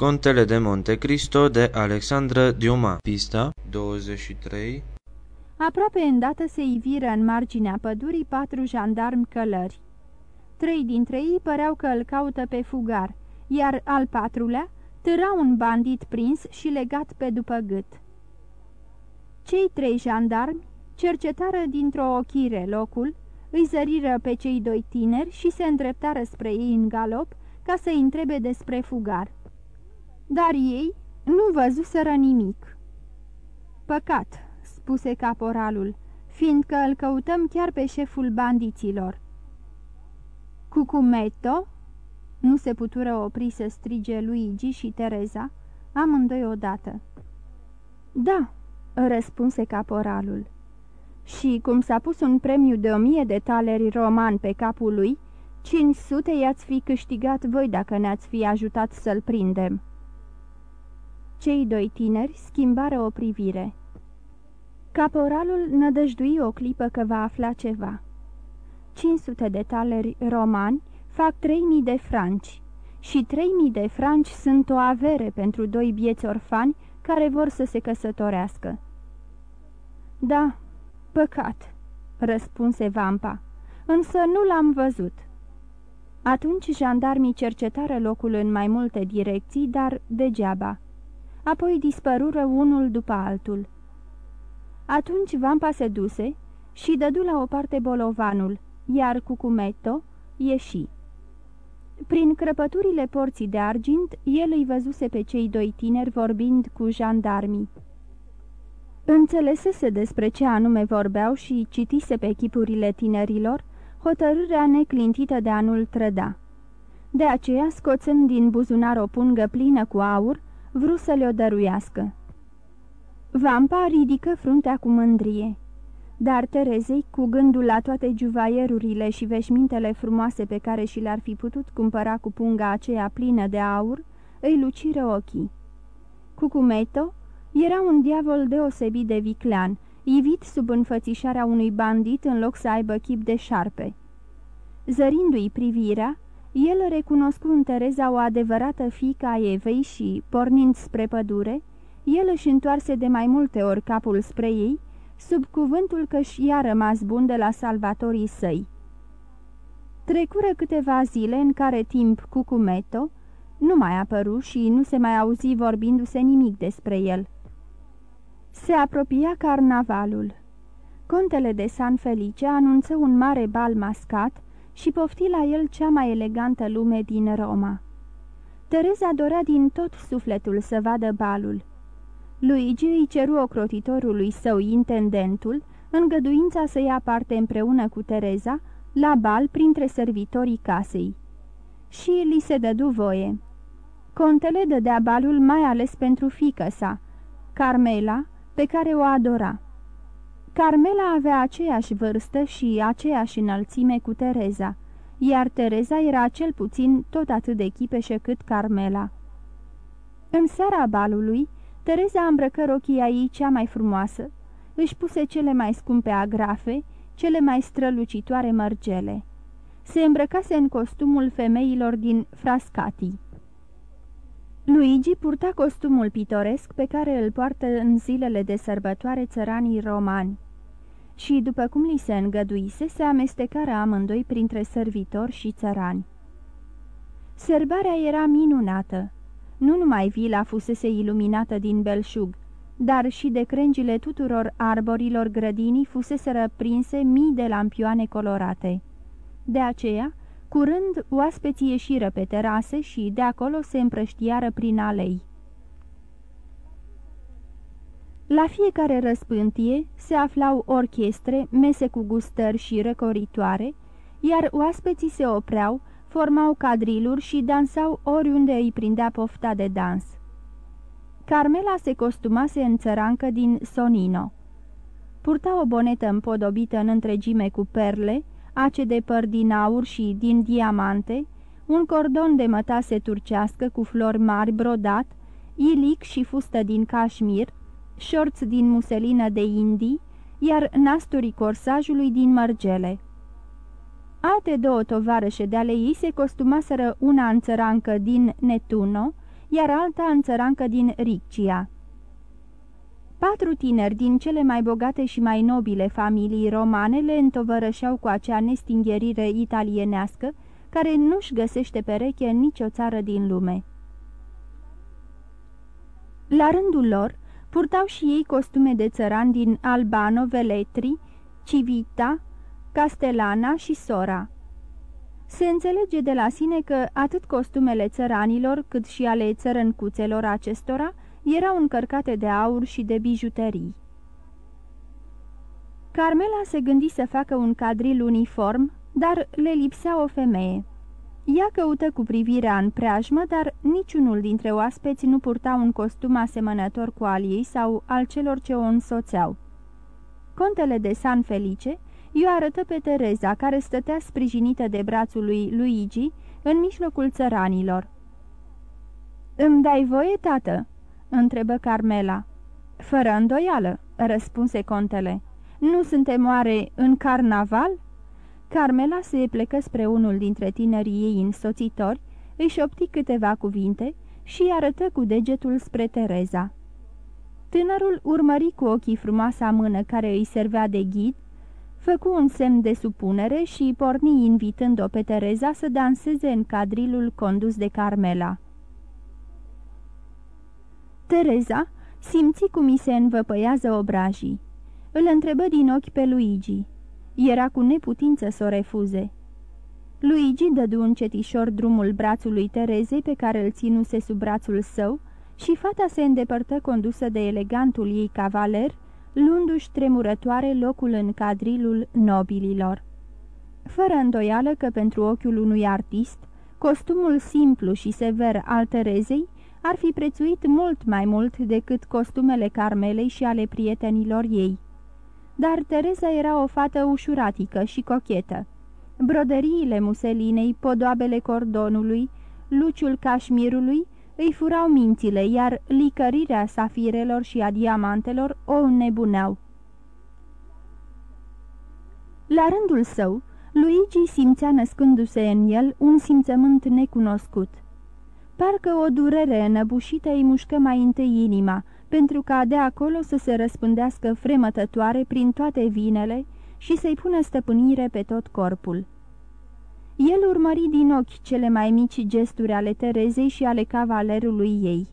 Contele de Monte Cristo de Alexandra Diuma Pista 23 Aproape îndată se iviră în marginea pădurii patru jandarmi călări. Trei dintre ei păreau că îl caută pe fugar, iar al patrulea târa un bandit prins și legat pe după gât. Cei trei jandarmi cercetară dintr-o ochire locul, îi zăriră pe cei doi tineri și se îndreptară spre ei în galop ca să-i întrebe despre fugar dar ei nu văzuseră nimic. Păcat, spuse caporalul, fiindcă îl căutăm chiar pe șeful bandiților. Cucumetto? Nu se putură opri să strige Luigi și Tereza, amândoi odată. Da, răspunse caporalul. Și cum s-a pus un premiu de o mie de taleri roman pe capul lui, 500 i-ați fi câștigat voi dacă ne-ați fi ajutat să-l prindem. Cei doi tineri schimbară o privire. Caporalul nădăjdui o clipă că va afla ceva. 500 de taleri romani fac 3000 de franci și 3000 de franci sunt o avere pentru doi bieți orfani care vor să se căsătorească. Da, păcat, răspunse Vampa, însă nu l-am văzut. Atunci jandarmii cercetară locul în mai multe direcții, dar degeaba apoi dispărură unul după altul. Atunci vampa se duse și dădu la o parte bolovanul, iar Cucumetto ieși. Prin crăpăturile porții de argint, el îi văzuse pe cei doi tineri vorbind cu jandarmii. Înțelesese despre ce anume vorbeau și citise pe chipurile tinerilor hotărârea neclintită de a-nu-l trăda. De aceea, scoțând din buzunar o pungă plină cu aur, vrut să le-o dăruiască. Vampa ridică fruntea cu mândrie, dar Terezei, cu gândul la toate juvaierurile și veșmintele frumoase pe care și le-ar fi putut cumpăra cu punga aceea plină de aur, îi luciră ochii. Cucumeto era un diavol deosebit de viclean, ivit sub înfățișarea unui bandit în loc să aibă chip de șarpe. Zărindu-i privirea, el recunoscu în Tereza o adevărată fiica a Evei și, pornind spre pădure, el își întoarse de mai multe ori capul spre ei, sub cuvântul că și i-a rămas bun de la salvatorii săi. Trecură câteva zile în care timp Cucumeto nu mai apăru și nu se mai auzi vorbindu-se nimic despre el. Se apropia carnavalul. Contele de San Felice anunță un mare bal mascat, și pofti la el cea mai elegantă lume din Roma. Tereza dorea din tot sufletul să vadă balul. Luigi îi ceru ocrotitorului său, intendentul, îngăduința să ia parte împreună cu Tereza la bal printre servitorii casei. Și li se dădu voie. Contele dădea balul mai ales pentru fică sa, Carmela, pe care o adora. Carmela avea aceeași vârstă și aceeași înălțime cu Tereza, iar Tereza era cel puțin tot atât de chipeșă cât Carmela. În seara balului, Tereza îmbrăcă rochia ei cea mai frumoasă, își puse cele mai scumpe agrafe, cele mai strălucitoare mărgele. Se îmbrăcase în costumul femeilor din Frascati. Luigi purta costumul pitoresc pe care îl poartă în zilele de sărbătoare țăranii romani și, după cum li se îngăduise, se amestecară amândoi printre servitori și țărani. Sărbarea era minunată. Nu numai vila fusese iluminată din belșug, dar și de crengile tuturor arborilor grădinii fusese prinse mii de lampioane colorate. De aceea, curând, oaspeții ieșiră pe terase și de acolo se împrăștiară prin alei. La fiecare răspântie se aflau orchestre, mese cu gustări și răcoritoare, iar oaspeții se opreau, formau cadriluri și dansau oriunde îi prindea pofta de dans. Carmela se costumase în țărancă din Sonino. Purta o bonetă împodobită în întregime cu perle, ace de păr din aur și din diamante, un cordon de mătase turcească cu flori mari brodat, ilic și fustă din cașmir, șorți din muselină de indii, iar nasturii corsajului din mărgele. Alte două tovarășe de ale ei se costumaseră una în țărancă din Netuno, iar alta în țărancă din Riccia. Patru tineri din cele mai bogate și mai nobile familii romane le întovărășeau cu acea nestingherire italienească, care nu-și găsește pereche în nicio țară din lume. La rândul lor, purtau și ei costume de țăran din Albano, Veletri, Civita, Castellana și Sora. Se înțelege de la sine că atât costumele țăranilor cât și ale țărăncuțelor acestora erau încărcate de aur și de bijuterii. Carmela se gândi să facă un cadril uniform, dar le lipsea o femeie. Ea căută cu privirea în preajmă, dar niciunul dintre oaspeți nu purta un costum asemănător cu al ei sau al celor ce o însoțeau. Contele de San Felice i-o arătă pe Tereza, care stătea sprijinită de brațul lui Luigi în mijlocul țăranilor. Îmi dai voie, tată?" întrebă Carmela. Fără îndoială," răspunse contele. Nu suntem oare în carnaval?" Carmela se plecă spre unul dintre tinerii ei însoțitori, își șopti câteva cuvinte și arătă cu degetul spre Tereza. Tânărul urmări cu ochii frumoasa mână care îi servea de ghid, făcu un semn de supunere și porni invitând-o pe Tereza să danseze în cadrilul condus de Carmela. Tereza simți cum i se învăpăiază obrajii. Îl întrebă din ochi pe Luigi. Era cu neputință să o refuze. Luigi dădu încetișor drumul brațului Terezei pe care îl ținuse sub brațul său și fata se îndepărtă condusă de elegantul ei cavaler, luându-și tremurătoare locul în cadrilul nobililor. Fără îndoială că pentru ochiul unui artist, costumul simplu și sever al Terezei ar fi prețuit mult mai mult decât costumele Carmelei și ale prietenilor ei. Dar Tereza era o fată ușuratică și cochetă. Broderiile muselinei, podoabele cordonului, luciul cașmirului îi furau mințile, iar licărirea safirelor și a diamantelor o înnebuneau. La rândul său, Luigi simțea născându-se în el un simțământ necunoscut. Parcă o durere înăbușită îi mușcă mai întâi inima, pentru ca de acolo să se răspândească fremătătoare prin toate vinele și să-i pună stăpânire pe tot corpul. El urmări din ochi cele mai mici gesturi ale Terezei și ale cavalerului ei.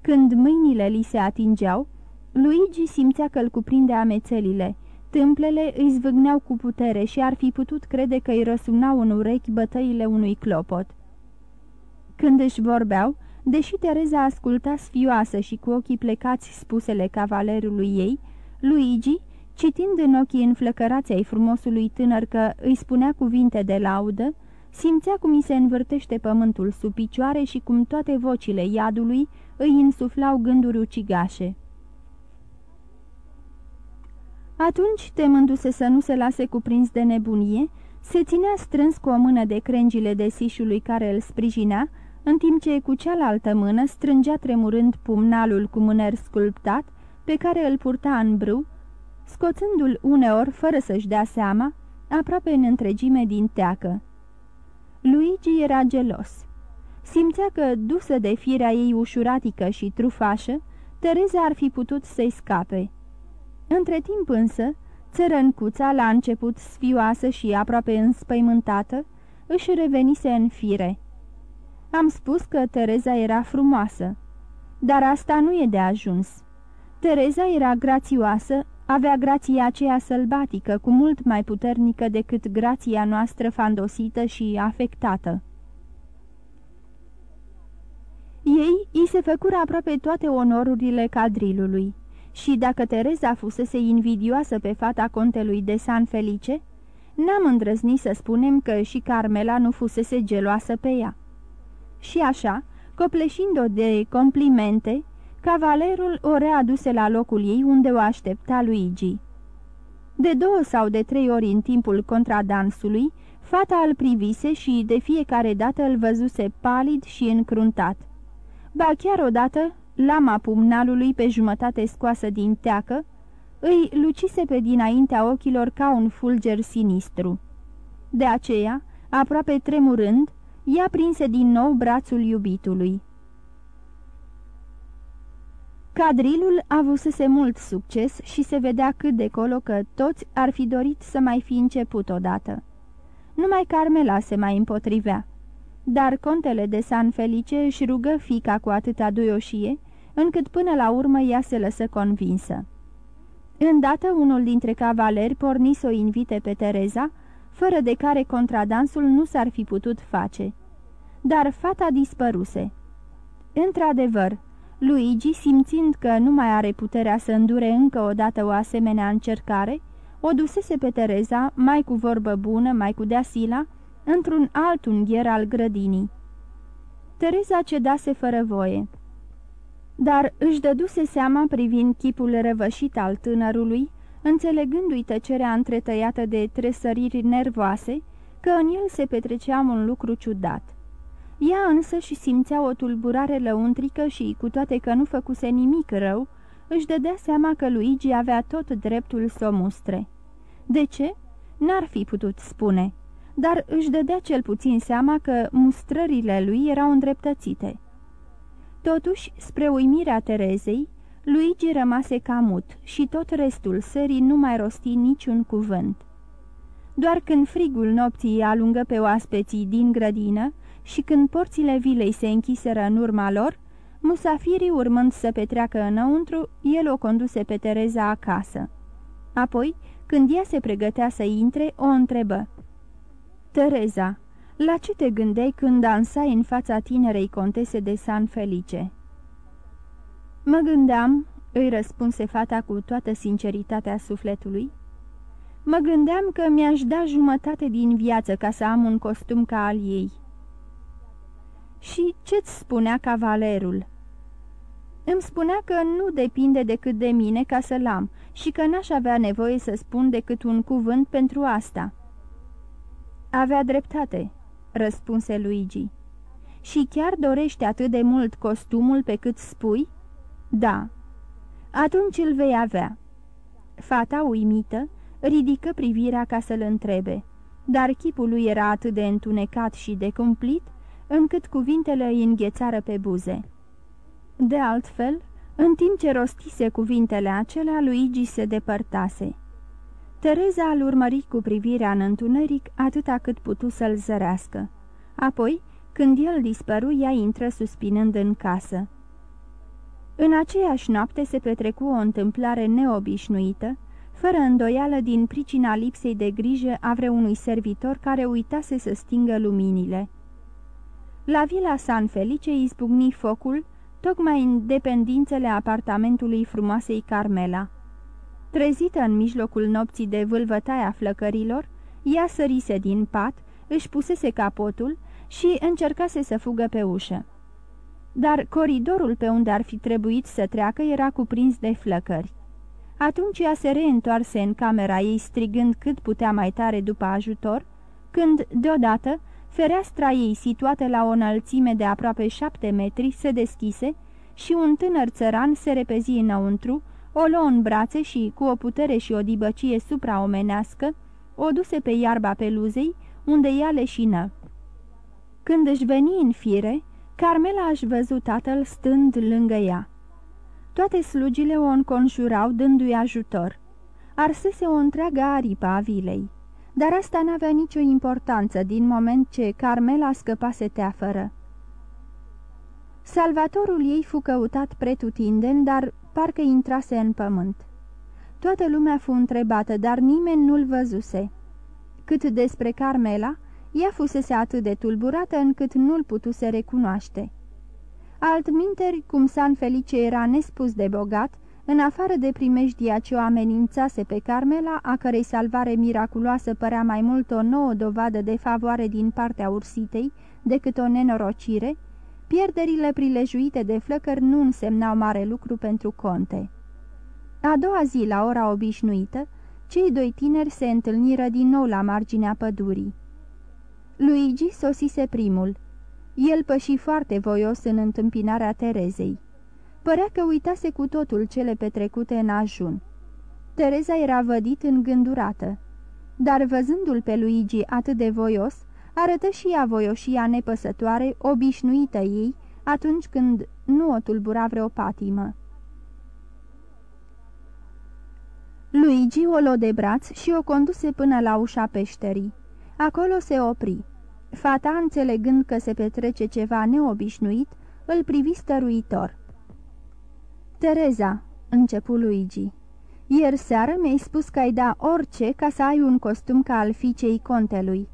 Când mâinile li se atingeau, Luigi simțea că îl cuprinde amețelile. Tâmplele îi zvâgneau cu putere și ar fi putut crede că îi răsunau în urechi bătăile unui clopot. Când își vorbeau, deși Tereza asculta sfioasă și cu ochii plecați spusele cavalerului ei, Luigi Citind în ochii înflăcărați ai frumosului tânăr că îi spunea cuvinte de laudă, simțea cum îi se învârtește pământul sub picioare și cum toate vocile iadului îi insuflau gânduri ucigașe. Atunci, temându-se să nu se lase cuprins de nebunie, se ținea strâns cu o mână de crengile de sișului care îl sprijinea, în timp ce cu cealaltă mână strângea tremurând pumnalul cu mâner sculptat, pe care îl purta în brâu, scoțându-l uneori, fără să-și dea seama, aproape în întregime din teacă. Luigi era gelos. Simțea că, dusă de firea ei ușuratică și trufașă, Tereza ar fi putut să-i scape. Între timp însă, țărăncuța, la început sfioasă și aproape înspăimântată, își revenise în fire. Am spus că Tereza era frumoasă, dar asta nu e de ajuns. Tereza era grațioasă, avea grația aceea sălbatică, cu mult mai puternică decât grația noastră fandosită și afectată. Ei îi se făcură aproape toate onorurile cadrilului și dacă Tereza fusese invidioasă pe fata contelui de San Felice, n-am îndrăznit să spunem că și Carmela nu fusese geloasă pe ea. Și așa, copleșind-o de complimente, Cavalerul o readuse la locul ei unde o aștepta Luigi. De două sau de trei ori în timpul contradansului, fata îl privise și de fiecare dată îl văzuse palid și încruntat. Ba chiar odată, lama pumnalului pe jumătate scoasă din teacă, îi lucise pe dinaintea ochilor ca un fulger sinistru. De aceea, aproape tremurând, ea prinse din nou brațul iubitului. Cadrilul avusese mult succes și se vedea cât de colo că toți ar fi dorit să mai fi început odată. Numai Carmela se mai împotrivea. Dar contele de San Felice își rugă fica cu atâta duioșie, încât până la urmă ea se lăsă convinsă. Îndată unul dintre cavaleri porni să o invite pe Tereza, fără de care contradansul nu s-ar fi putut face. Dar fata dispăruse. Într-adevăr, Luigi, simțind că nu mai are puterea să îndure încă o dată o asemenea încercare, o dusese pe Tereza, mai cu vorbă bună, mai cu deasila, într-un alt ungher al grădinii. Tereza cedase fără voie. Dar își dăduse seama privind chipul răvășit al tânărului, înțelegându-i tăcerea întretăiată de tresăriri nervoase, că în el se petrecea un lucru ciudat. Ea însă și simțea o tulburare lăuntrică și, cu toate că nu făcuse nimic rău, își dădea seama că Luigi avea tot dreptul să o mustre. De ce? N-ar fi putut spune, dar își dădea cel puțin seama că mustrările lui erau îndreptățite. Totuși, spre uimirea Terezei, Luigi rămase camut și tot restul serii nu mai rosti niciun cuvânt. Doar când frigul nopții alungă pe oaspeții din grădină și când porțile vilei se închiseră în urma lor, musafirii urmând să petreacă înăuntru, el o conduse pe Tereza acasă. Apoi, când ea se pregătea să intre, o întrebă. Tereza, la ce te gândeai când dansai în fața tinerei contese de San Felice?" Mă gândeam," îi răspunse fata cu toată sinceritatea sufletului, mă gândeam că mi-aș da jumătate din viață ca să am un costum ca al ei." Și ce-ți spunea cavalerul?" Îmi spunea că nu depinde decât de mine ca să-l am și că n-aș avea nevoie să spun decât un cuvânt pentru asta." Avea dreptate," răspunse Luigi. Și chiar dorește atât de mult costumul pe cât spui?" Da." Atunci îl vei avea." Fata, uimită, ridică privirea ca să-l întrebe, dar chipul lui era atât de întunecat și de cumplit, încât cuvintele îi înghețară pe buze. De altfel, în timp ce rostise cuvintele acelea, Luigi se depărtase. Tereza îl urmări cu privirea în întuneric atâta cât putu să-l zărească. Apoi, când el dispăru, ea intră suspinând în casă. În aceeași noapte se petrecu o întâmplare neobișnuită, fără îndoială din pricina lipsei de grijă a vreunui servitor care uitase să stingă luminile. La vila San Felice izbucni focul, tocmai în dependințele apartamentului frumoasei Carmela. Trezită în mijlocul nopții de vâlvătaia flăcărilor, ea sărise din pat, își pusese capotul și încercase să fugă pe ușă. Dar coridorul pe unde ar fi trebuit să treacă era cuprins de flăcări. Atunci ea se reîntoarse în camera ei strigând cât putea mai tare după ajutor, când, deodată, fereastra ei situată la o înălțime de aproape șapte metri se deschise și un tânăr țăran se repezi înăuntru, o luă în brațe și, cu o putere și o dibăcie supraomenească, o duse pe iarba peluzei, unde ea leșină. Când își veni în fire, Carmela aș văzut tatăl stând lângă ea. Toate slugile o înconjurau dându-i ajutor. Arsese o întreagă aripă a vilei. Dar asta n-avea nicio importanță din moment ce Carmela scăpase teafără. Salvatorul ei fu căutat pretutindeni, dar parcă intrase în pământ. Toată lumea fu întrebată, dar nimeni nu-l văzuse. Cât despre Carmela, ea fusese atât de tulburată încât nu-l putuse recunoaște. Altminteri, cum San Felice era nespus de bogat, în afară de primejdia ce o amenințase pe Carmela, a cărei salvare miraculoasă părea mai mult o nouă dovadă de favoare din partea ursitei decât o nenorocire, pierderile prilejuite de flăcări nu însemnau mare lucru pentru conte. A doua zi, la ora obișnuită, cei doi tineri se întâlniră din nou la marginea pădurii. Luigi sosise primul. El păși foarte voios în întâmpinarea Terezei. Părea că uitase cu totul cele petrecute în ajun. Tereza era vădit îngândurată, dar văzându-l pe Luigi atât de voios, arătă și ea voioșia nepăsătoare, obișnuită ei, atunci când nu o tulbura vreo patimă. Luigi o luă de braț și o conduse până la ușa peșterii. Acolo se opri. Fata, înțelegând că se petrece ceva neobișnuit, îl privi stăruitor. Tereza, începu Luigi, ieri seară mi-ai spus că ai da orice ca să ai un costum ca al fiicei contelui."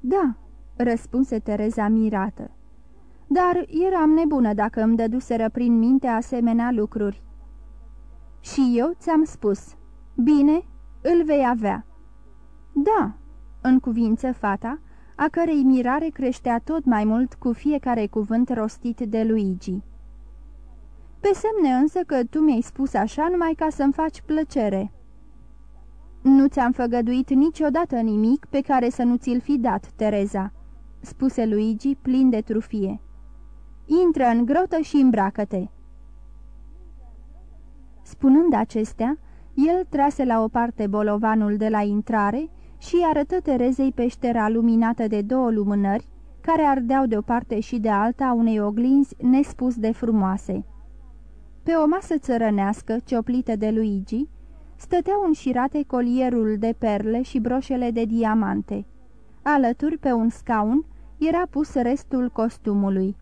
Da," răspunse Tereza mirată. Dar eram nebună dacă îmi dăduseră prin minte asemenea lucruri." Și eu ți-am spus, bine, îl vei avea." Da," în cuvință fata, a cărei mirare creștea tot mai mult cu fiecare cuvânt rostit de Luigi. Pe semne însă că tu mi-ai spus așa numai ca să-mi faci plăcere." Nu ți-am făgăduit niciodată nimic pe care să nu ți-l fi dat, Tereza," spuse Luigi plin de trufie. Intră în grotă și îmbracă-te." Spunând acestea, el trase la o parte bolovanul de la intrare și arătă Terezei peștera luminată de două lumânări, care ardeau de o parte și de alta unei oglinzi nespus de frumoase. Pe o masă țărănească, cioplită de Luigi, stăteau înșirate colierul de perle și broșele de diamante. Alături, pe un scaun, era pus restul costumului.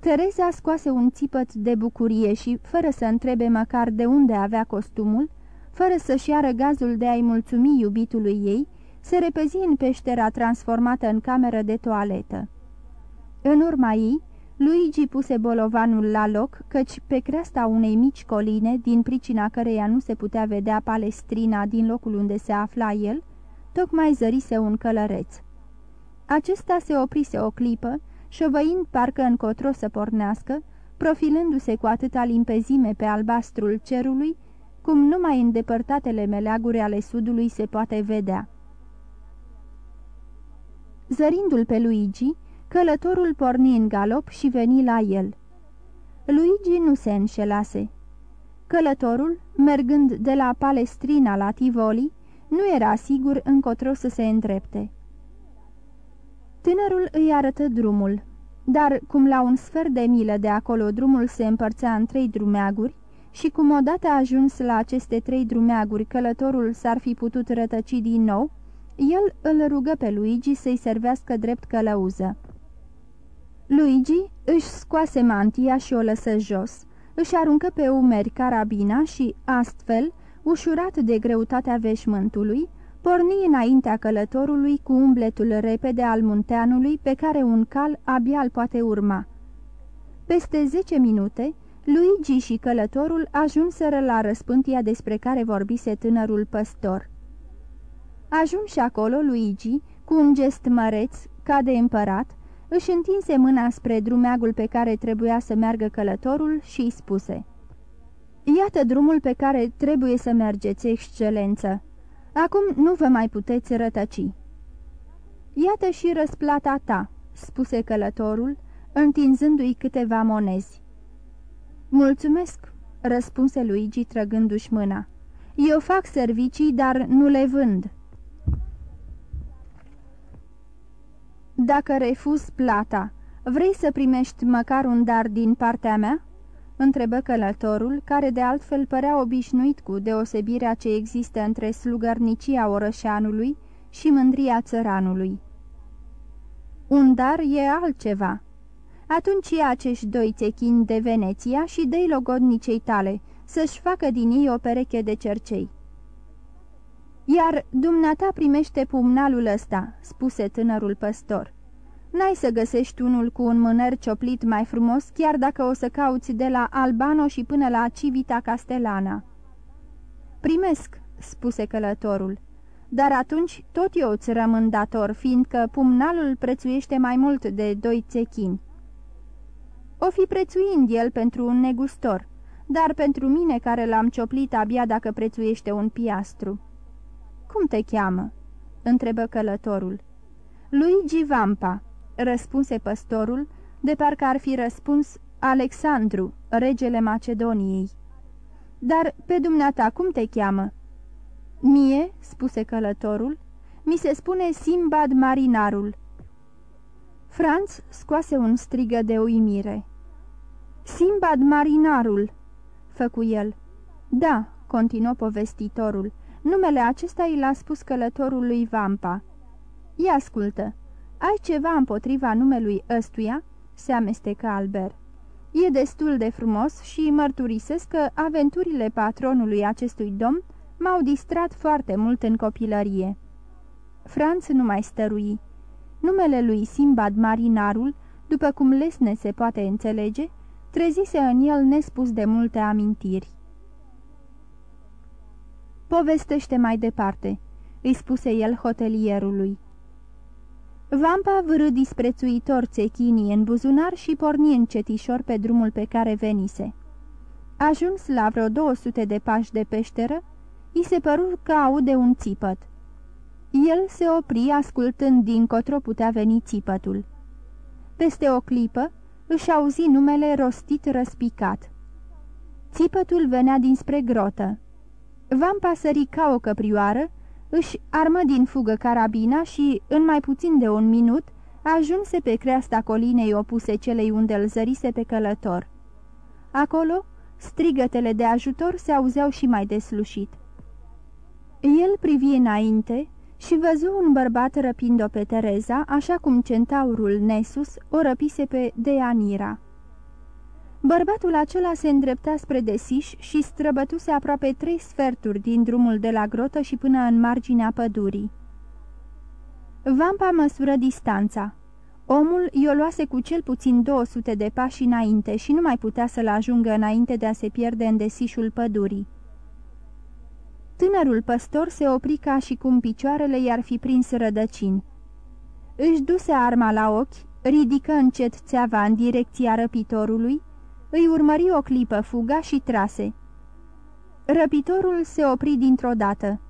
Tereza scoase un țipăt de bucurie și, fără să întrebe măcar de unde avea costumul, fără să-și ia gazul de a-i mulțumi iubitului ei, se repezi în peștera transformată în cameră de toaletă. În urma ei, Luigi puse bolovanul la loc, căci pe creasta unei mici coline, din pricina căreia nu se putea vedea palestrina din locul unde se afla el, tocmai zărise un călăreț. Acesta se oprise o clipă, șovăind parcă încotro să pornească, profilându-se cu atâta limpezime pe albastrul cerului, cum numai în depărtatele meleaguri ale sudului se poate vedea. Zărindu-l pe Luigi, călătorul porni în galop și veni la el. Luigi nu se înșelase. Călătorul, mergând de la Palestrina la Tivoli, nu era sigur încotro să se îndrepte. Tânărul îi arătă drumul, dar cum la un sfert de milă de acolo drumul se împărțea în trei drumeaguri și cum odată ajuns la aceste trei drumeaguri călătorul s-ar fi putut rătăci din nou, el îl rugă pe Luigi să-i servească drept călăuză. Luigi își scoase mantia și o lăsă jos, își aruncă pe umeri carabina și, astfel, ușurat de greutatea veșmântului, porni înaintea călătorului cu umbletul repede al munteanului pe care un cal abia îl poate urma. Peste zece minute, Luigi și călătorul ajunseră la răspântia despre care vorbise tânărul păstor. Ajunși acolo, Luigi, cu un gest măreț, ca de împărat, își întinse mâna spre drumeagul pe care trebuia să meargă călătorul și îi spuse Iată drumul pe care trebuie să mergeți, excelență. Acum nu vă mai puteți rătăci." Iată și răsplata ta," spuse călătorul, întinzându-i câteva monezi. Mulțumesc," răspunse Luigi trăgându-și mâna. Eu fac servicii, dar nu le vând." Dacă refuz plata, vrei să primești măcar un dar din partea mea?" întrebă călătorul, care de altfel părea obișnuit cu deosebirea ce există între slugărnicia orășanului și mândria țăranului. Un dar e altceva. Atunci ia acești doi țechini de Veneția și dă logodnicei tale, să-și facă din ei o pereche de cercei. Iar dumneata primește pumnalul ăsta," spuse tânărul păstor. N-ai să găsești unul cu un mâner cioplit mai frumos, chiar dacă o să cauți de la Albano și până la Civita Castellana." Primesc," spuse călătorul, dar atunci tot eu îți rămân dator, fiindcă pumnalul prețuiește mai mult de doi țechini." O fi prețuind el pentru un negustor, dar pentru mine care l-am cioplit abia dacă prețuiește un piastru." Cum te cheamă?" întrebă călătorul. Luigi Vampa," răspunse păstorul, de parcă ar fi răspuns Alexandru, regele Macedoniei. Dar pe dumneata cum te cheamă?" Mie," spuse călătorul, mi se spune Simbad Marinarul." Franț scoase un strigă de uimire. Simbad Marinarul!" făcu el. Da, continuă povestitorul. Numele acesta i l-a spus călătorul lui Vampa. Ia ascultă, ai ceva împotriva numelui ăstuia?" se amestecă Albert. E destul de frumos și mărturisesc că aventurile patronului acestui domn m-au distrat foarte mult în copilărie." Franț nu mai stărui. Numele lui Simbad Marinarul, după cum lesne se poate înțelege, trezise în el nespus de multe amintiri. Povestește mai departe," îi spuse el hotelierului. Vampa vârâ disprețuitor țechinii în buzunar și porni încetișor pe drumul pe care venise. Ajuns la vreo 200 de pași de peșteră, i se păru că aude un țipăt. El se opri ascultând din cotro putea veni țipătul. Peste o clipă își auzi numele rostit răspicat. Țipătul venea dinspre grotă. Vampa sări ca o căprioară, își armă din fugă carabina și, în mai puțin de un minut, ajunse pe creasta colinei opuse celei unde îl zărise pe călător. Acolo, strigătele de ajutor se auzeau și mai deslușit. El privi înainte și văzu un bărbat răpind-o pe Tereza, așa cum centaurul Nesus o răpise pe Deanira. Bărbatul acela se îndrepta spre desiș și străbătuse aproape trei sferturi din drumul de la grotă și până în marginea pădurii. Vampa măsură distanța. Omul i-o luase cu cel puțin 200 de pași înainte și nu mai putea să-l ajungă înainte de a se pierde în desișul pădurii. Tânărul păstor se opri ca și cum picioarele i-ar fi prins rădăcini. Își duse arma la ochi, ridică încet țeava în direcția răpitorului, îi urmări o clipă fuga și trase. Răpitorul se opri dintr-o dată.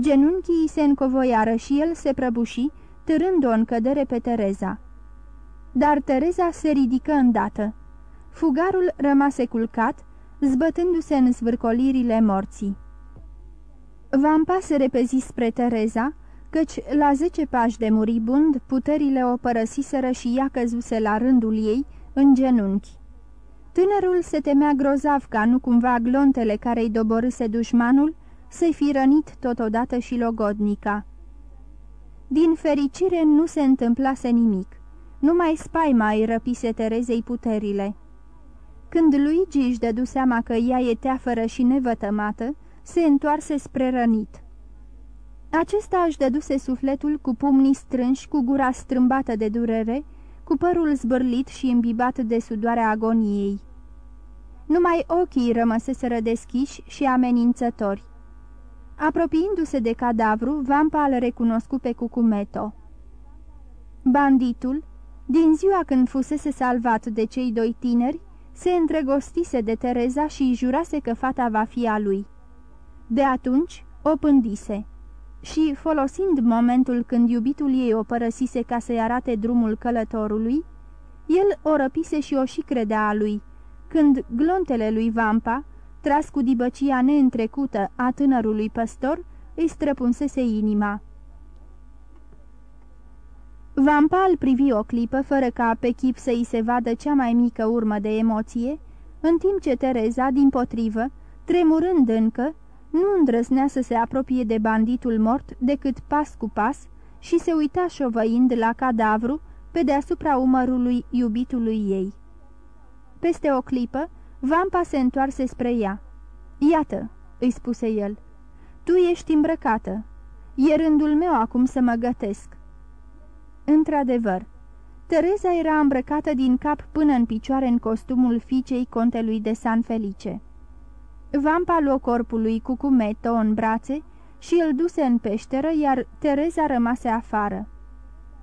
Genunchii se încovoiară și el se prăbuși, târând-o în cădere pe Tereza. Dar Tereza se ridică îndată. Fugarul rămase culcat, zbătându-se în zvârcolirile morții. Vampa se repezi spre Tereza, căci la zece pași de muribund puterile o părăsiseră și ea căzuse la rândul ei în genunchi. Tânărul se temea grozav ca nu cumva glontele care-i doborâse dușmanul să-i fi rănit totodată și logodnica. Din fericire nu se întâmplase nimic. Numai spaima îi răpise Terezei puterile. Când Luigi își dădu seama că ea e teafără și nevătămată, se întoarse spre rănit. Acesta își dăduse sufletul cu pumnii strânși, cu gura strâmbată de durere, cu părul zbârlit și imbibat de sudoarea agoniei. Numai ochii rămăseseră deschiși și amenințători. Apropiindu-se de cadavru, Vampa îl recunoscu pe Cucumeto. Banditul, din ziua când fusese salvat de cei doi tineri, se întregostise de Tereza și jurase că fata va fi a lui. De atunci o pândise și, folosind momentul când iubitul ei o părăsise ca să-i arate drumul călătorului, el o răpise și o și credea a lui, când glontele lui Vampa, tras cu dibăcia neîntrecută a tânărului păstor, îi străpunsese inima. Vampa îl privi o clipă, fără ca pe chip să-i se vadă cea mai mică urmă de emoție, în timp ce Tereza, din potrivă, tremurând încă, nu îndrăznea să se apropie de banditul mort decât pas cu pas și se uita șovăind la cadavru pe deasupra umărului iubitului ei. Peste o clipă, vampa se întoarse spre ea. Iată," îi spuse el, tu ești îmbrăcată. E rândul meu acum să mă gătesc." Într-adevăr, Tereza era îmbrăcată din cap până în picioare în costumul fiicei contelui de San Felice. Vampa luă corpul lui Cucumeto în brațe și îl duse în peșteră, iar Tereza rămase afară.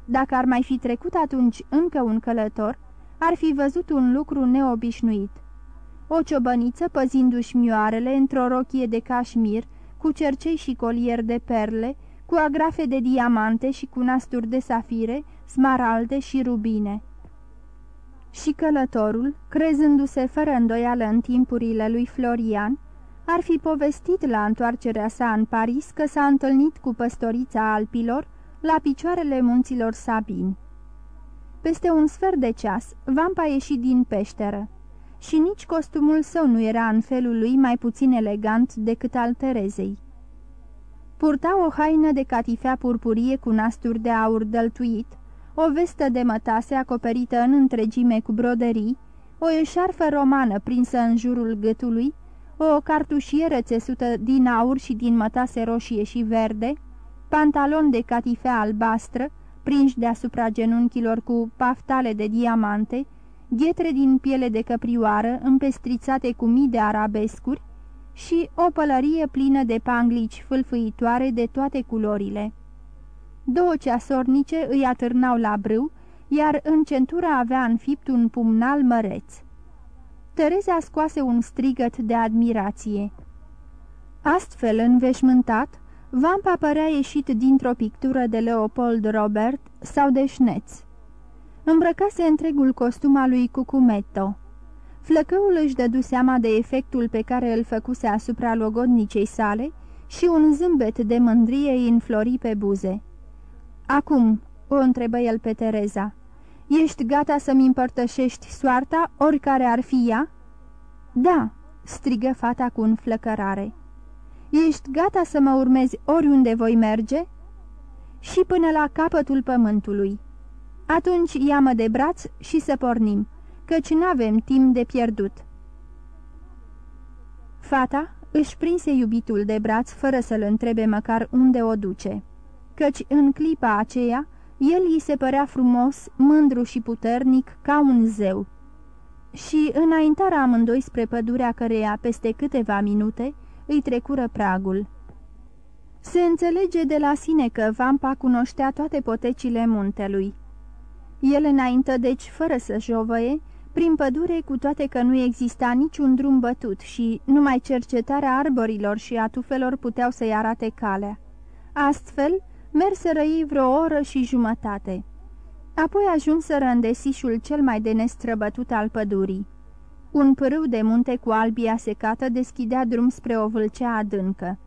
Dacă ar mai fi trecut atunci încă un călător, ar fi văzut un lucru neobișnuit. O ciobăniță păzindu-și mioarele într-o rochie de cașmir, cu cercei și colier de perle, cu agrafe de diamante și cu nasturi de safire, smaralde și rubine. Și călătorul, crezându-se fără îndoială în timpurile lui Florian, ar fi povestit la întoarcerea sa în Paris că s-a întâlnit cu păstorița Alpilor la picioarele munților Sabini. Peste un sfert de ceas, vampa ieși din peșteră și nici costumul său nu era în felul lui mai puțin elegant decât al Terezei. Purta o haină de catifea purpurie cu nasturi de aur dăltuit, o vestă de mătase acoperită în întregime cu broderii, o eșarfă romană prinsă în jurul gâtului, o cartușieră țesută din aur și din mătase roșie și verde, pantalon de catifea albastră, prinși deasupra genunchilor cu paftale de diamante, ghetre din piele de căprioară împestrițate cu mii de arabescuri și o pălărie plină de panglici fâlfâitoare de toate culorile. Două ceasornice îi atârnau la brâu, iar în centură avea înfipt un pumnal măreț. Tereza scoase un strigăt de admirație. Astfel înveșmântat, Vampa părea ieșit dintr-o pictură de Leopold Robert sau de Schneitz. Îmbrăcase întregul costum al lui Cucumetto. Flăcăul își dădu seama de efectul pe care îl făcuse asupra logodnicei sale și un zâmbet de mândrie îi înflori pe buze. Acum," o întrebă el pe Tereza, ești gata să-mi împărtășești soarta, oricare ar fi ea?" Da," strigă fata cu înflăcărare. Ești gata să mă urmezi oriunde voi merge?" Și până la capătul pământului." Atunci ia-mă de braț și să pornim, căci n-avem timp de pierdut." Fata își prinse iubitul de braț fără să-l întrebe măcar unde o duce, căci în clipa aceea el îi se părea frumos, mândru și puternic ca un zeu. Și înaintarea amândoi spre pădurea căreia, peste câteva minute, îi trecură pragul. Se înțelege de la sine că Vampa cunoștea toate potecile muntelui. El înaintă deci, fără să jovăie, prin pădure cu toate că nu exista niciun drum bătut și numai cercetarea arborilor și a tufelor puteau să-i arate calea. Astfel, merseră ei vreo oră și jumătate. Apoi ajunseră în desișul cel mai de nestrăbătut al pădurii. Un pârâu de munte cu albia secată deschidea drum spre o vâlcea adâncă.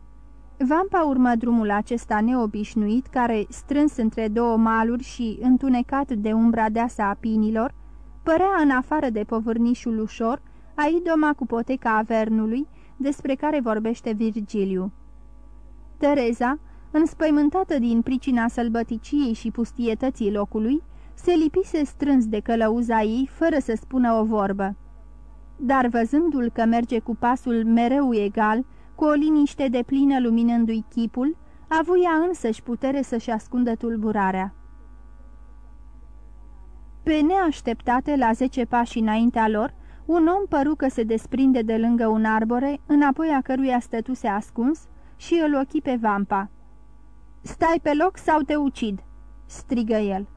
Vampa urmă drumul acesta neobișnuit, care, strâns între două maluri și întunecat de umbra deasă a pinilor, părea în afară de povârnișul ușor, a idoma cu poteca avernului, despre care vorbește Virgiliu. Tereza, înspăimântată din pricina sălbăticiei și pustietății locului, se lipise strâns de călăuza ei, fără să spună o vorbă dar văzându-l că merge cu pasul mereu egal, cu o liniște de plină luminându-i chipul, avuia însăși putere să-și ascundă tulburarea. Pe neașteptate, la zece pași înaintea lor, un om păru că se desprinde de lângă un arbore, înapoi a căruia stătuse ascuns, și îl ochi pe vampa. Stai pe loc sau te ucid?" strigă el.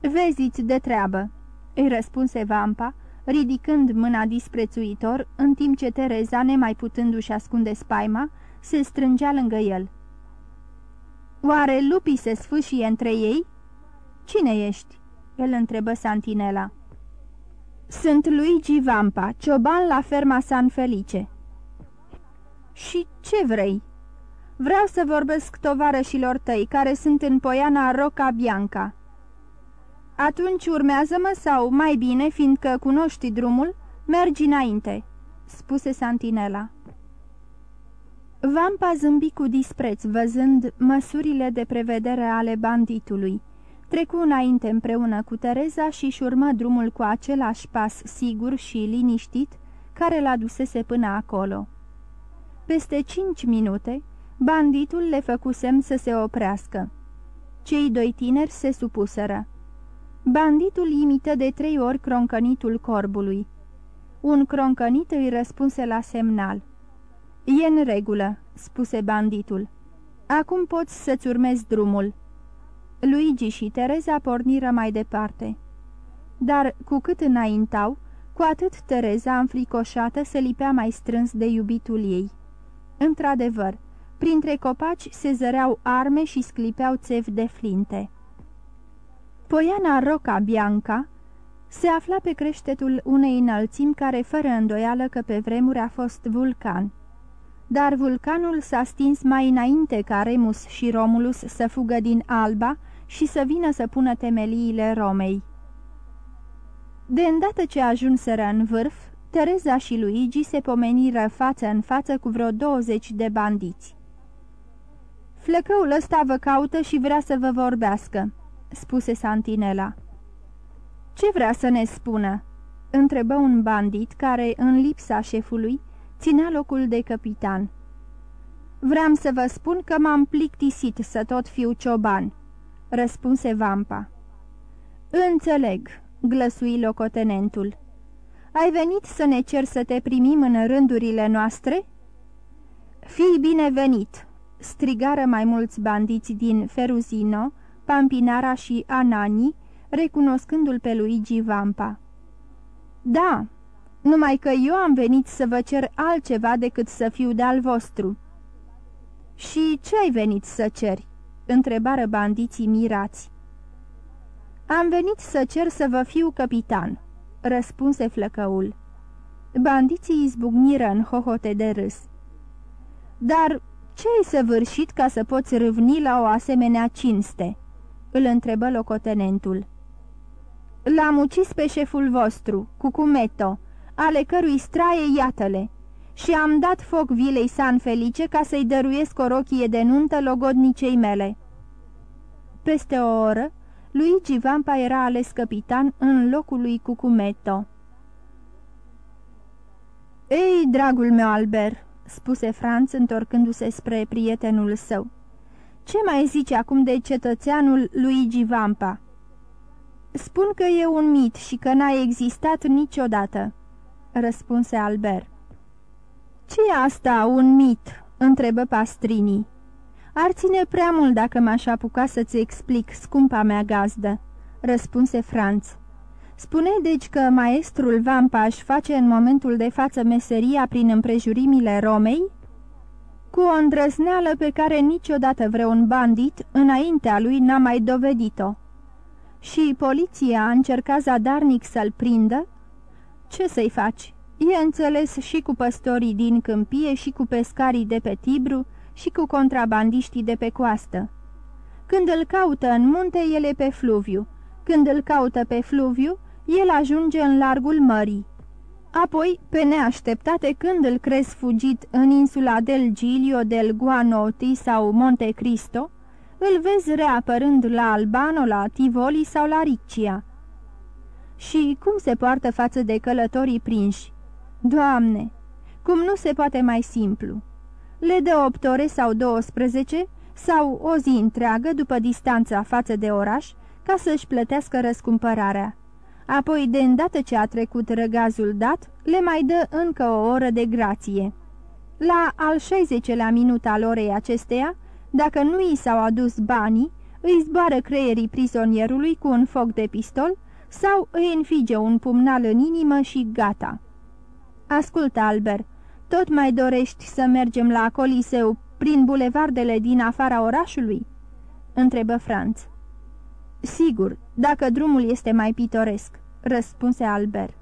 Vezi-ți de treabă," îi răspunse vampa, ridicând mâna disprețuitor, în timp ce Tereza, nemai putându-și ascunde spaima, se strângea lângă el. Oare lupii se sfâșie între ei?" Cine ești?" îl întrebă Santinela. Sunt Luigi Vampa, cioban la ferma San Felice." Și ce vrei?" Vreau să vorbesc tovarășilor tăi, care sunt în poiana Roca Bianca." Atunci urmează-mă sau, mai bine, fiindcă cunoști drumul, mergi înainte," spuse Santinela. Vampa zâmbi cu dispreț, văzând măsurile de prevedere ale banditului. Trecu înainte împreună cu Tereza și-și urmă drumul cu același pas sigur și liniștit care l-a dusese până acolo. Peste cinci minute, banditul le făcu semn să se oprească. Cei doi tineri se supuseră. Banditul imită de trei ori croncănitul corbului. Un croncănit îi răspunse la semnal. E în regulă," spuse banditul. Acum poți să-ți urmezi drumul." Luigi și Tereza porniră mai departe. Dar cu cât înaintau, cu atât Tereza, înfricoșată, se lipea mai strâns de iubitul ei. Într-adevăr, printre copaci se zăreau arme și sclipeau țevi de flinte. Poiana Roca Bianca se afla pe creștetul unei înălțimi care, fără îndoială că pe vremuri a fost vulcan. Dar vulcanul s-a stins mai înainte ca Remus și Romulus să fugă din Alba și să vină să pună temeliile Romei. De îndată ce ajunseră în vârf, Tereza și Luigi se pomeniră față în față cu vreo 20 de bandiți. Flăcăul ăsta vă caută și vrea să vă vorbească," spuse Santinela. Ce vrea să ne spună?" întrebă un bandit care, în lipsa șefului, ținea locul de capitan. Vreau să vă spun că m-am plictisit să tot fiu cioban," răspunse Vampa. Înțeleg," glăsui locotenentul. Ai venit să ne cer să te primim în rândurile noastre?" Fii binevenit!" Strigară mai mulți bandiți din Feruzino, Pampinara și Anani, recunoscându-l pe Luigi Vampa. Da, numai că eu am venit să vă cer altceva decât să fiu de-al vostru." Și ce ai venit să ceri?" întrebară bandiții mirați. Am venit să cer să vă fiu capitan," răspunse flăcăul. Bandiții izbucniră în hohote de râs. Dar ce ai săvârșit ca să poți râvni la o asemenea cinste?" îl întrebă locotenentul. L-am ucis pe șeful vostru, Cucumeto, ale cărui straie iată-le, și am dat foc vilei San Felice ca să-i dăruiesc o rochie de nuntă logodnicei mele." Peste o oră, Luigi Vampa era ales capitan în locul lui Cucumetto. Ei, dragul meu Albert," spuse Franț întorcându-se spre prietenul său, ce mai zice acum de cetățeanul Luigi Vampa?" Spun că e un mit și că n-a existat niciodată," răspunse Albert. ce e asta, un mit?" întrebă Pastrini. Ar ține prea mult dacă m-aș apuca să-ți explic, scumpa mea gazdă," răspunse Franț. Spune deci că maestrul Vampa își face în momentul de față meseria prin împrejurimile Romei? Cu o îndrăzneală pe care niciodată vreun bandit înaintea lui n-a mai dovedit-o. Și poliția a încercat zadarnic să-l prindă? Ce să-i faci? E înțeles și cu păstorii din câmpie și cu pescarii de pe Tibru, și cu contrabandiștii de pe coastă. Când îl caută în munte, el e pe fluviu. Când îl caută pe fluviu, el ajunge în largul mării. Apoi, pe neașteptate, când îl crezi fugit în insula del Giglio, del Guanoti sau Monte Cristo, îl vezi reapărând la Albano, la Tivoli sau la Riccia. Și cum se poartă față de călătorii prinși? Doamne, cum nu se poate mai simplu! le dă 8 ore sau 12 sau o zi întreagă după distanța față de oraș ca să-și plătească răscumpărarea. Apoi, de îndată ce a trecut răgazul dat, le mai dă încă o oră de grație. La al 60-lea minut al orei acesteia, dacă nu i s-au adus banii, îi zboară creierii prizonierului cu un foc de pistol sau îi înfige un pumnal în inimă și gata. Ascultă, Albert, tot mai dorești să mergem la Coliseu prin bulevardele din afara orașului?" întrebă Franț. Sigur, dacă drumul este mai pitoresc," răspunse Albert.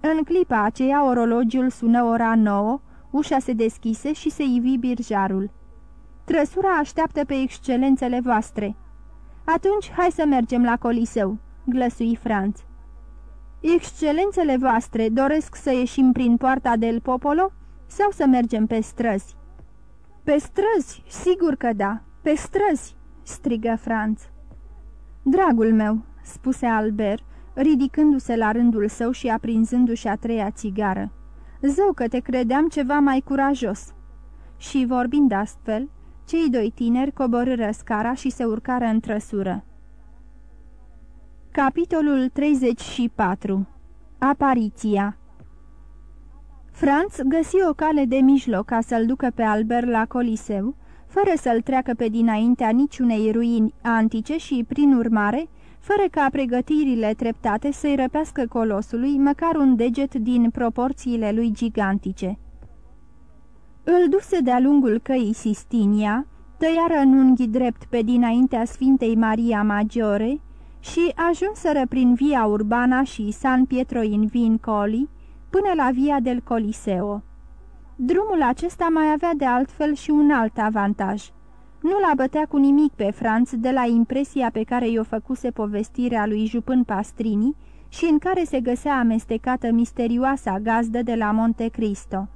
În clipa aceea orologiul sună ora nouă, ușa se deschise și se ivi birjarul. Trăsura așteaptă pe excelențele voastre." Atunci hai să mergem la Coliseu," glăsui Franț. Excelențele voastre doresc să ieșim prin poarta del Popolo sau să mergem pe străzi?" Pe străzi, sigur că da, pe străzi!" strigă Franț. Dragul meu," spuse Albert, ridicându-se la rândul său și aprinzându-și a treia țigară. Zău că te credeam ceva mai curajos." Și vorbind astfel, cei doi tineri coborâră scara și se urcară în trăsură. Capitolul 34 Apariția Franz găsi o cale de mijloc ca să-l ducă pe Albert la Coliseu, fără să-l treacă pe dinaintea niciunei ruini antice și, prin urmare, fără ca pregătirile treptate să-i răpească colosului măcar un deget din proporțiile lui gigantice. Îl duse de-a lungul căii Sistinia, tăiară în unghi drept pe dinaintea Sfintei Maria Maggiore, și ajunseră prin Via Urbana și San Pietro in Vincoli până la Via del Coliseo. Drumul acesta mai avea de altfel și un alt avantaj. Nu l-a bătea cu nimic pe Franț de la impresia pe care i-o făcuse povestirea lui Jupân Pastrini și în care se găsea amestecată misterioasa gazdă de la Monte Cristo.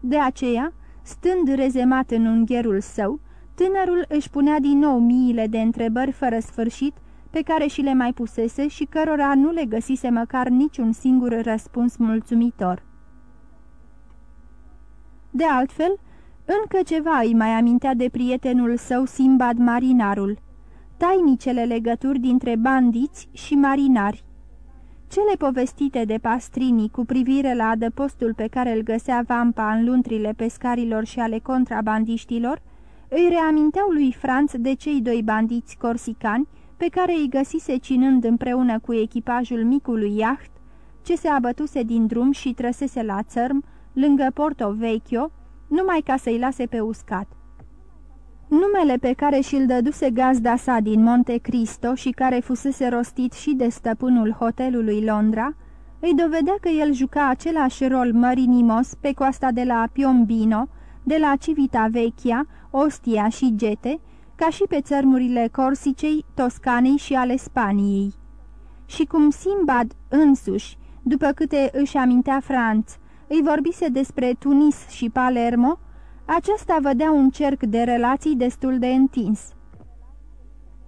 De aceea, stând rezemat în ungherul său, tânărul își punea din nou miile de întrebări fără sfârșit pe care și le mai pusese și cărora nu le găsise măcar niciun singur răspuns mulțumitor. De altfel, încă ceva îi mai amintea de prietenul său Simbad marinarul, tainicele legături dintre bandiți și marinari. Cele povestite de pastrini cu privire la adăpostul pe care îl găsea vampa în luntrile pescarilor și ale contrabandiștilor, îi reaminteau lui Franț de cei doi bandiți corsicani pe care îi găsise cinând împreună cu echipajul micului iaht, ce se abătuse din drum și trăsese la țărm, lângă Porto Vecchio, numai ca să-i lase pe uscat. Numele pe care și-l dăduse gazda sa din Monte Cristo și care fusese rostit și de stăpânul hotelului Londra, îi dovedea că el juca același rol mărinimos pe coasta de la Piombino, de la Civita Vechia, Ostia și Gete, ca și pe țărmurile Corsicei, Toscanei și ale Spaniei. Și cum Simbad însuși, după câte își amintea Franț, îi vorbise despre Tunis și Palermo, aceasta vădea un cerc de relații destul de întins.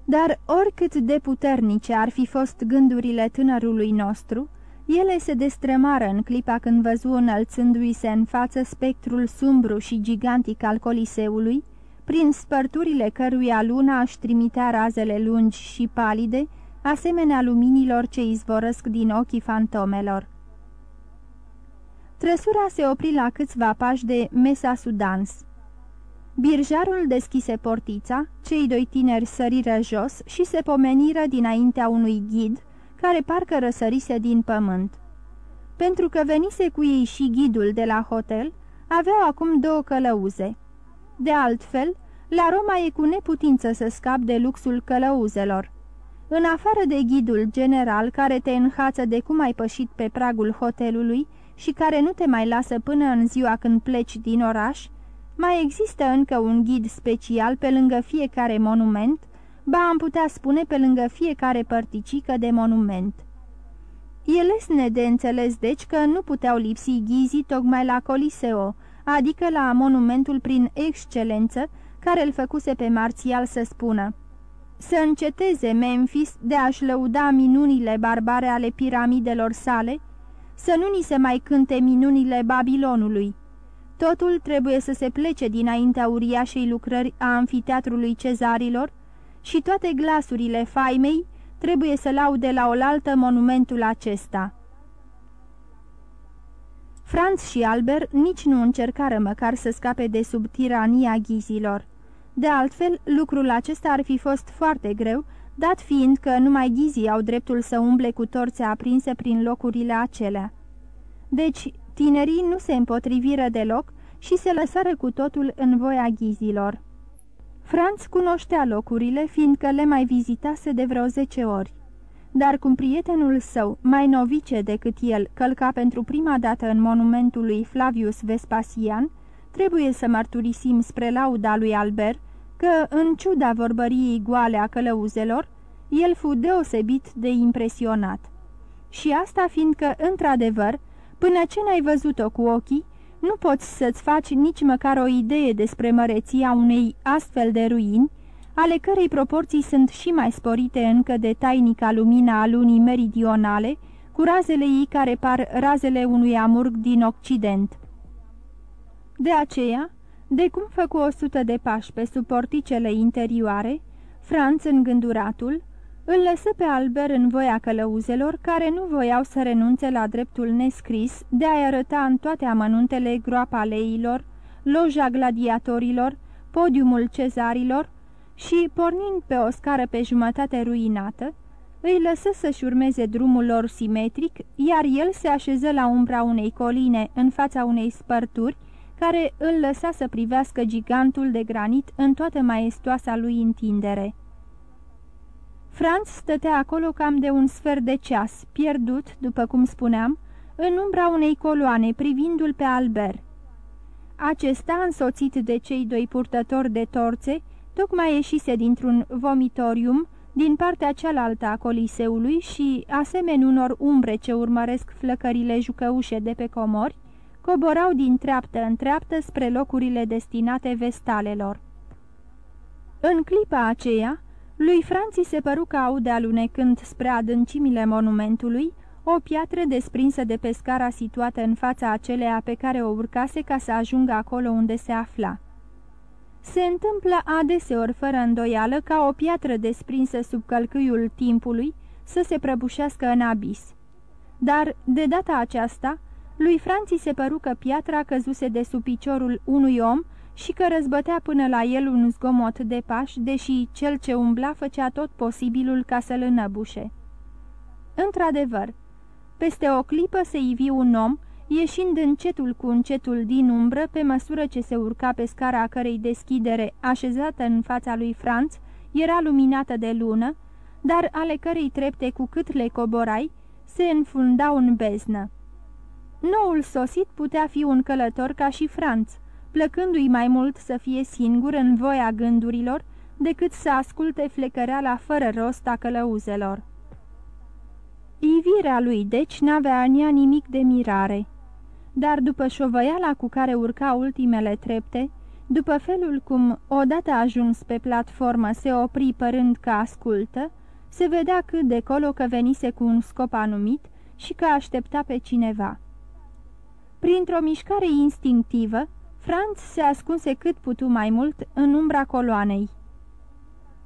Dar oricât de puternice ar fi fost gândurile tânărului nostru, ele se destrămară în clipa când văzu înălțându-i se în față spectrul sumbru și gigantic al coliseului, prin spărturile căruia luna își trimitea razele lungi și palide, asemenea luminilor ce izvorăsc din ochii fantomelor. Trăsura se opri la câțiva pași de Mesa Sudans. Birjarul deschise portița, cei doi tineri săriră jos și se pomeniră dinaintea unui ghid, care parcă răsărise din pământ. Pentru că venise cu ei și ghidul de la hotel, aveau acum două călăuze. De altfel, la Roma e cu neputință să scap de luxul călăuzelor. În afară de ghidul general care te înhață de cum ai pășit pe pragul hotelului, și care nu te mai lasă până în ziua când pleci din oraș, mai există încă un ghid special pe lângă fiecare monument, ba am putea spune pe lângă fiecare părticică de monument. E lesne de înțeles deci că nu puteau lipsi ghizii tocmai la Coliseo, adică la monumentul prin excelență care îl făcuse pe Marțial să spună să înceteze Memphis de a-și lăuda minunile barbare ale piramidelor sale să nu ni se mai cânte minunile Babilonului. Totul trebuie să se plece dinaintea uriașei lucrări a amfiteatrului cezarilor și toate glasurile faimei trebuie să laude la oaltă monumentul acesta. Franz și Albert nici nu încercară măcar să scape de sub tirania ghizilor. De altfel, lucrul acesta ar fi fost foarte greu, dat fiind că numai ghizii au dreptul să umble cu torțe aprinse prin locurile acelea. Deci, tinerii nu se împotriviră deloc și se lăsară cu totul în voia ghizilor. Franț cunoștea locurile, fiindcă le mai vizitase de vreo zece ori. Dar cum prietenul său, mai novice decât el, călca pentru prima dată în monumentul lui Flavius Vespasian, trebuie să mărturisim spre lauda lui Albert că, în ciuda vorbăriei goale a călăuzelor, el fu deosebit de impresionat. Și asta fiindcă, într-adevăr, până ce n-ai văzut-o cu ochii, nu poți să-ți faci nici măcar o idee despre măreția unei astfel de ruini, ale cărei proporții sunt și mai sporite încă de tainica lumina a lunii meridionale, cu razele ei care par razele unui amurg din Occident. De aceea, de cum făcu o sută de pași pe suporticele interioare, Franț îngânduratul, îl lăsă pe Albert în voia călăuzelor care nu voiau să renunțe la dreptul nescris de a arăta în toate amănuntele groapa leilor, loja gladiatorilor, podiumul cezarilor și, pornind pe o scară pe jumătate ruinată, îi lăsă să-și urmeze drumul lor simetric, iar el se așeză la umbra unei coline în fața unei spărturi, care îl lăsa să privească gigantul de granit în toată maestoasa lui întindere. Franz stătea acolo cam de un sfert de ceas, pierdut, după cum spuneam, în umbra unei coloane, privindu-l pe Albert. Acesta, însoțit de cei doi purtători de torțe, tocmai ieșise dintr-un vomitorium din partea cealaltă a coliseului și, asemeni unor umbre ce urmăresc flăcările jucăușe de pe comori, coborau din treaptă în treaptă spre locurile destinate vestalelor. În clipa aceea, lui Franții se păru că aude alunecând spre adâncimile monumentului o piatră desprinsă de pe scara situată în fața acelea pe care o urcase ca să ajungă acolo unde se afla. Se întâmplă adeseori fără îndoială ca o piatră desprinsă sub călcâiul timpului să se prăbușească în abis. Dar, de data aceasta, lui Franții se păru că piatra căzuse de sub piciorul unui om și că răzbătea până la el un zgomot de pași, deși cel ce umbla făcea tot posibilul ca să-l înăbușe. Într-adevăr, peste o clipă se ivi un om, ieșind încetul cu încetul din umbră, pe măsură ce se urca pe scara a cărei deschidere, așezată în fața lui Franț, era luminată de lună, dar ale cărei trepte cu cât le coborai, se înfundau în beznă. Noul sosit putea fi un călător ca și Franț, plăcându-i mai mult să fie singur în voia gândurilor, decât să asculte flecăreala fără rost a călăuzelor. Ivirea lui, deci, n-avea în ea nimic de mirare. Dar după șovăiala cu care urca ultimele trepte, după felul cum, odată ajuns pe platformă, se opri părând că ascultă, se vedea cât de colo că venise cu un scop anumit și că aștepta pe cineva. Printr-o mișcare instinctivă, Franz se ascunse cât putu mai mult în umbra coloanei.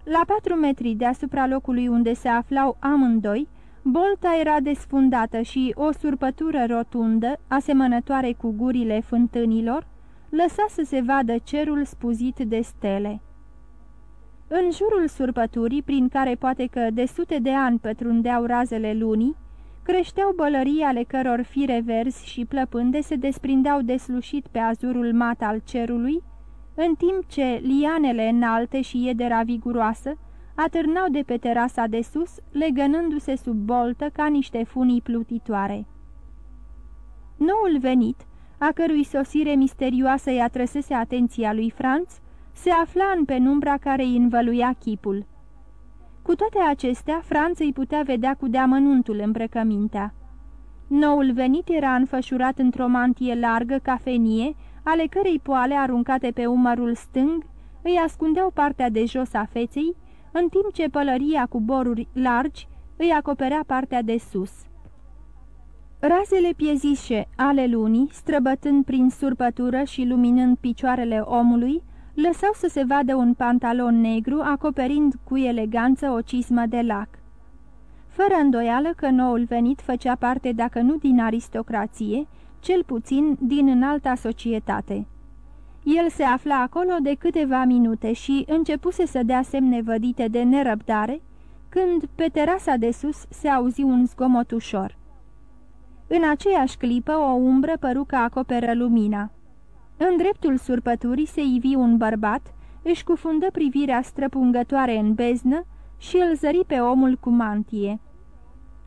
La patru metri deasupra locului unde se aflau amândoi, bolta era desfundată și o surpătură rotundă, asemănătoare cu gurile fântânilor, lăsa să se vadă cerul spuzit de stele. În jurul surpăturii, prin care poate că de sute de ani pătrundeau razele lunii, creșteau bălării ale căror fire verzi și plăpânde se desprindeau deslușit pe azurul mat al cerului, în timp ce lianele înalte și iedera viguroasă atârnau de pe terasa de sus, legănându-se sub boltă ca niște funii plutitoare. Noul venit, a cărui sosire misterioasă i-a trăsese atenția lui Franț, se afla în penumbra care îi învăluia chipul. Cu toate acestea, Franț îi putea vedea cu deamănuntul îmbrăcămintea. Noul venit era înfășurat într-o mantie largă, cafenie, ale cărei poale aruncate pe umărul stâng îi ascundeau partea de jos a feței, în timp ce pălăria cu boruri largi îi acoperea partea de sus. Razele piezișe ale lunii, străbătând prin surpătură și luminând picioarele omului, lăsau să se vadă un pantalon negru acoperind cu eleganță o cismă de lac. Fără îndoială că noul venit făcea parte, dacă nu din aristocrație, cel puțin din înalta societate. El se afla acolo de câteva minute și începuse să dea semne vădite de nerăbdare, când pe terasa de sus se auzi un zgomot ușor. În aceeași clipă o umbră păru că acoperă lumina. În dreptul surpăturii se ivi un bărbat, își cufundă privirea străpungătoare în beznă și îl zări pe omul cu mantie.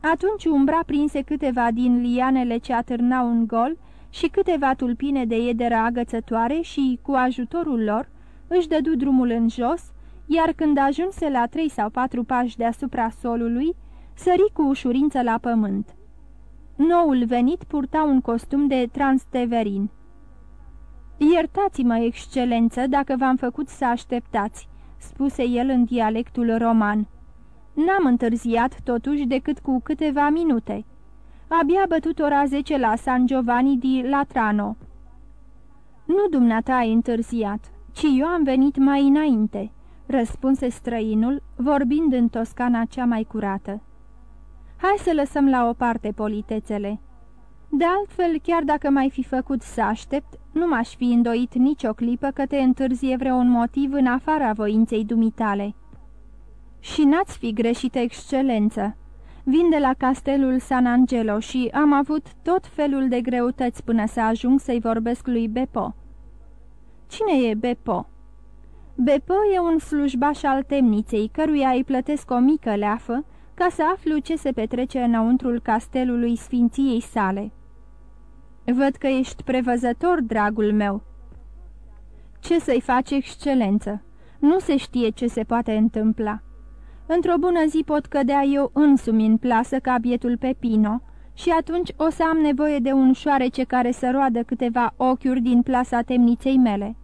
Atunci umbra prinse câteva din lianele ce atârnau un gol și câteva tulpine de iederă agățătoare și, cu ajutorul lor, își dădu drumul în jos, iar când ajunse la trei sau patru pași deasupra solului, sări cu ușurință la pământ. Noul venit purta un costum de transteverin. Iertați-mă, excelență, dacă v-am făcut să așteptați," spuse el în dialectul roman. N-am întârziat, totuși, decât cu câteva minute. Abia bătut ora zece la San Giovanni di Latrano." Nu dumneata ai întârziat, ci eu am venit mai înainte," răspunse străinul, vorbind în toscana cea mai curată. Hai să lăsăm la o parte politețele." De altfel, chiar dacă m-ai fi făcut să aștept, nu m-aș fi îndoit nicio clipă că te întârzie vreun motiv în afara voinței dumitale. Și n-ați fi greșit, excelență. Vin de la castelul San Angelo și am avut tot felul de greutăți până să ajung să-i vorbesc lui Bepo. Cine e Bepo? Bepo e un slujbaș al temniței, căruia îi plătesc o mică leafă ca să aflu ce se petrece înăuntrul castelului sfinției sale. Văd că ești prevăzător, dragul meu." Ce să-i faci, excelență? Nu se știe ce se poate întâmpla." Într-o bună zi pot cădea eu însumi în plasă ca bietul Pepino și atunci o să am nevoie de un șoarece care să roadă câteva ochiuri din plasa temniței mele.